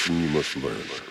Satan, you must learn.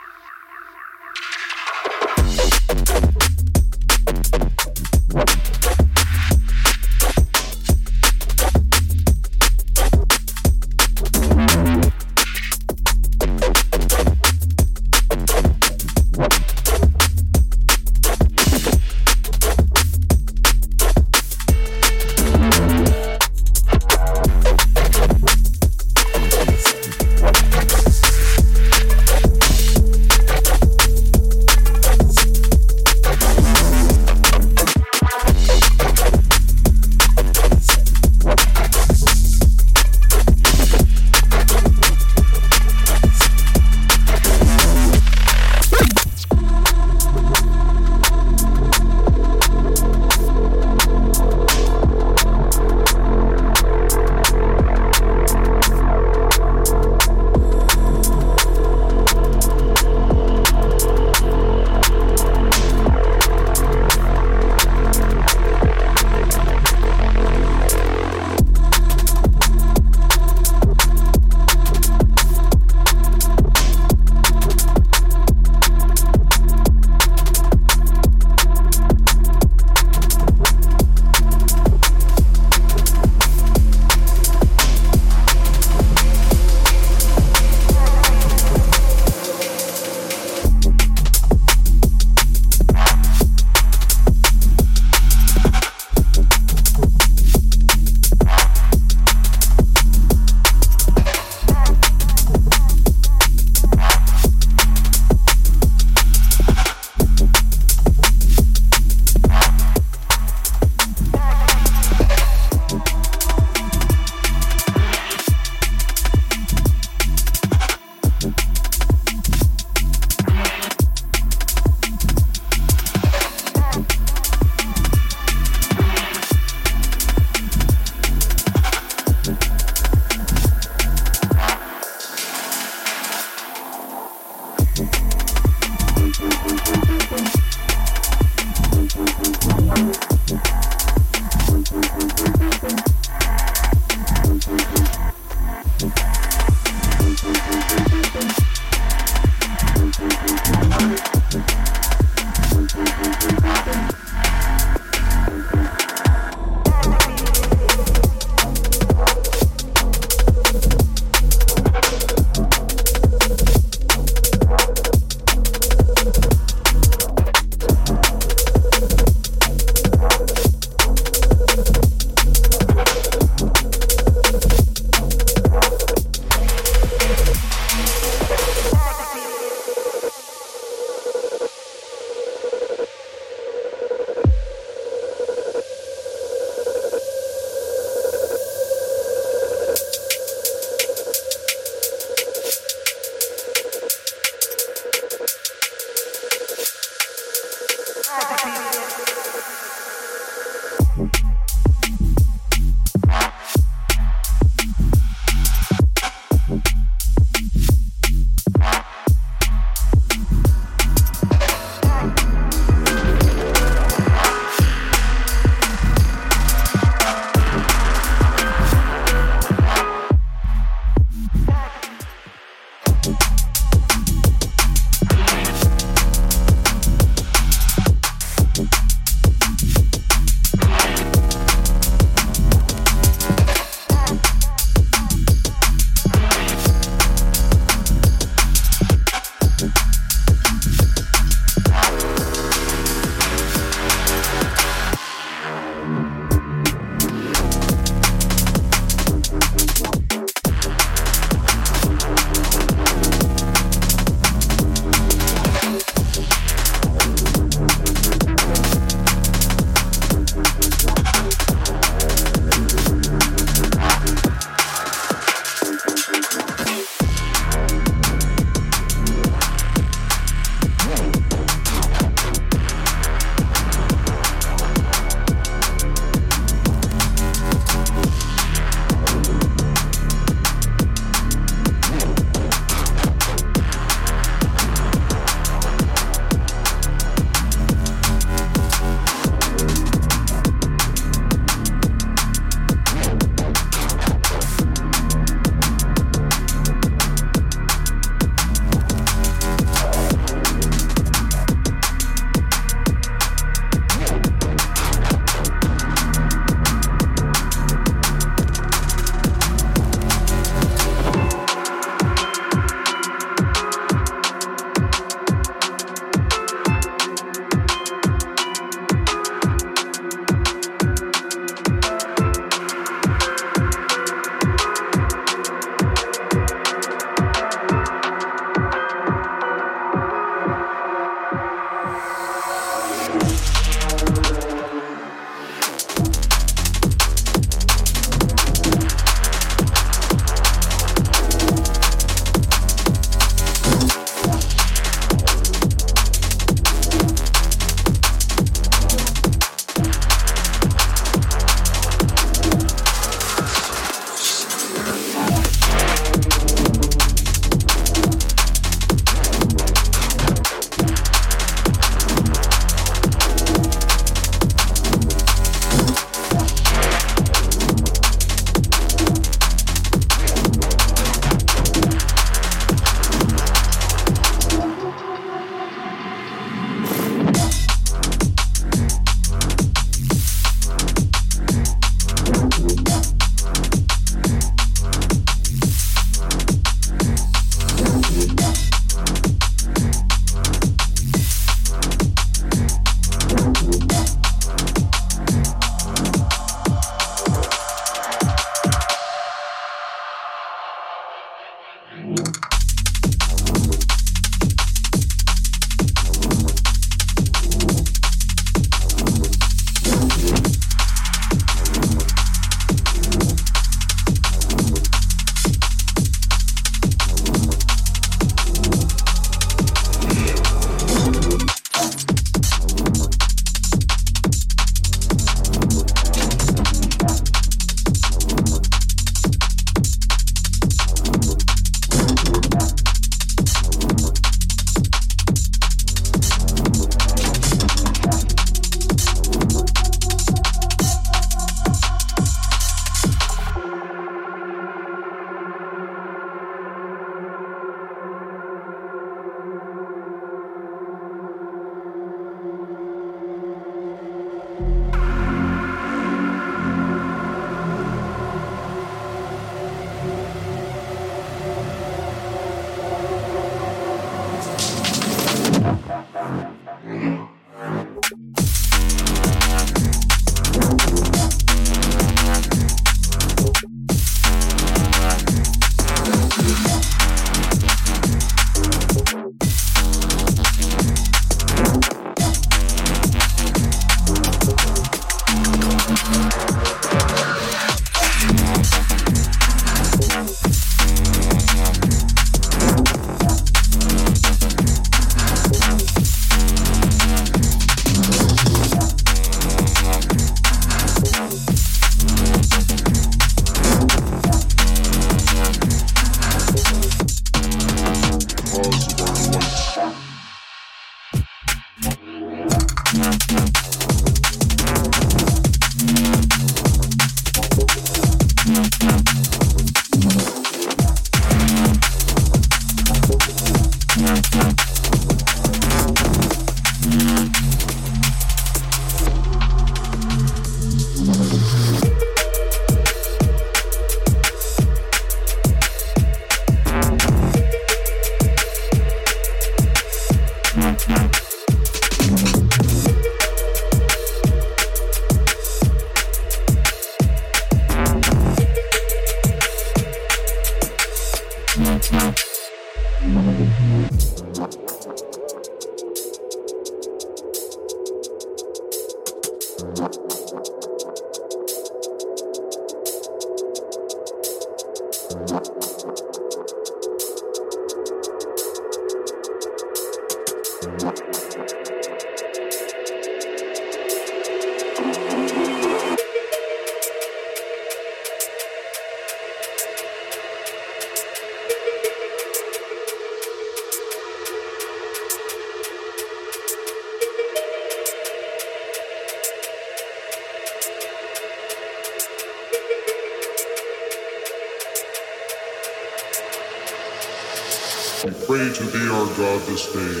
This day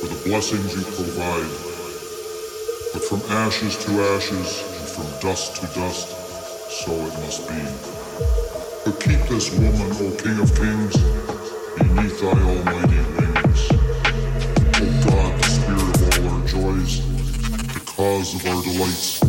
for the blessings you provide. But from ashes to ashes and from dust to dust, so it must be. But keep this woman, O King of Kings, beneath thy almighty wings. O God, the spirit of all our joys, the cause of our delights.